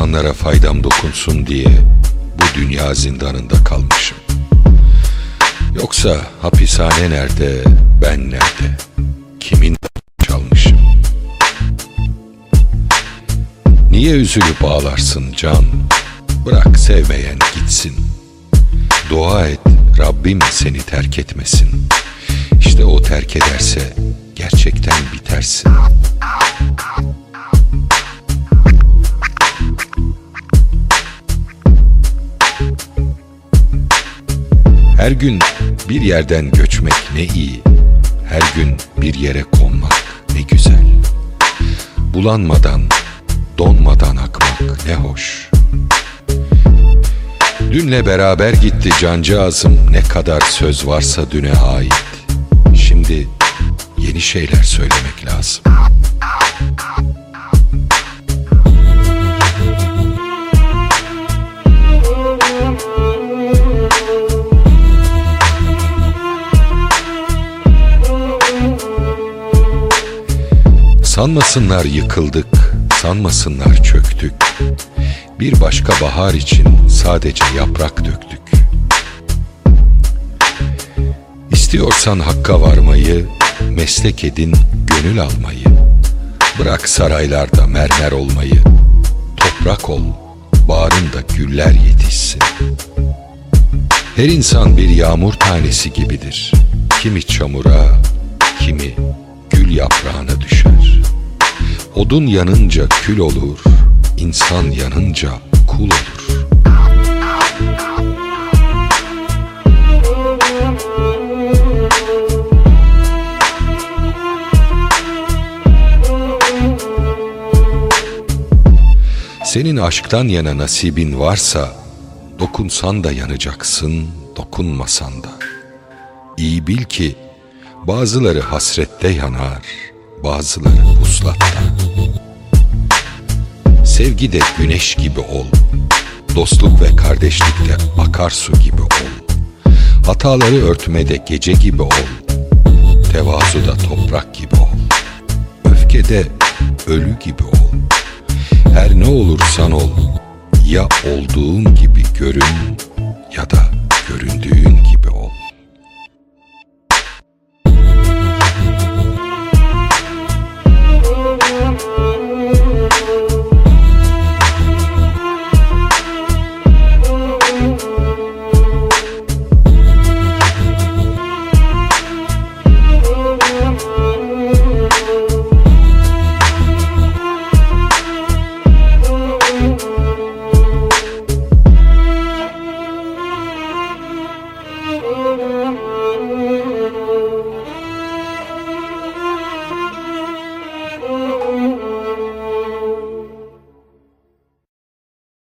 İnsanlara faydam dokunsun diye bu dünya zindanında kalmışım. Yoksa hapishane nerede, ben nerede, kimin çalmışım? Niye üzülüp ağlarsın can? Bırak sevmeyen gitsin. Dua et Rabbim seni terk etmesin. İşte o terk ederse gerçekten bitersin. Her gün bir yerden göçmek ne iyi. Her gün bir yere konmak ne güzel. Bulanmadan, donmadan akmak ne hoş. Dünle beraber gitti cancağızım ne kadar söz varsa düne ait. Şimdi yeni şeyler söylemek lazım. Sanmasınlar yıkıldık, sanmasınlar çöktük. Bir başka bahar için sadece yaprak döktük. İstiyorsan hakka varmayı, meslek edin gönül almayı. Bırak saraylarda mermer olmayı, toprak ol, bağrında güller yetişsin. Her insan bir yağmur tanesi gibidir. Kimi çamura, Odun yanınca kül olur, insan yanınca kul olur. Senin aşktan yana nasibin varsa dokunsan da yanacaksın, dokunmasan da. İyi bil ki bazıları hasrette yanar, bazıları puslatta. Sevgi de güneş gibi ol, dostluk ve kardeşlikte akarsu gibi ol. Hataları örtmede gece gibi ol, tevazuda toprak gibi ol. Öfkede ölü gibi ol. Her ne olursan ol, ya olduğun gibi görün ya da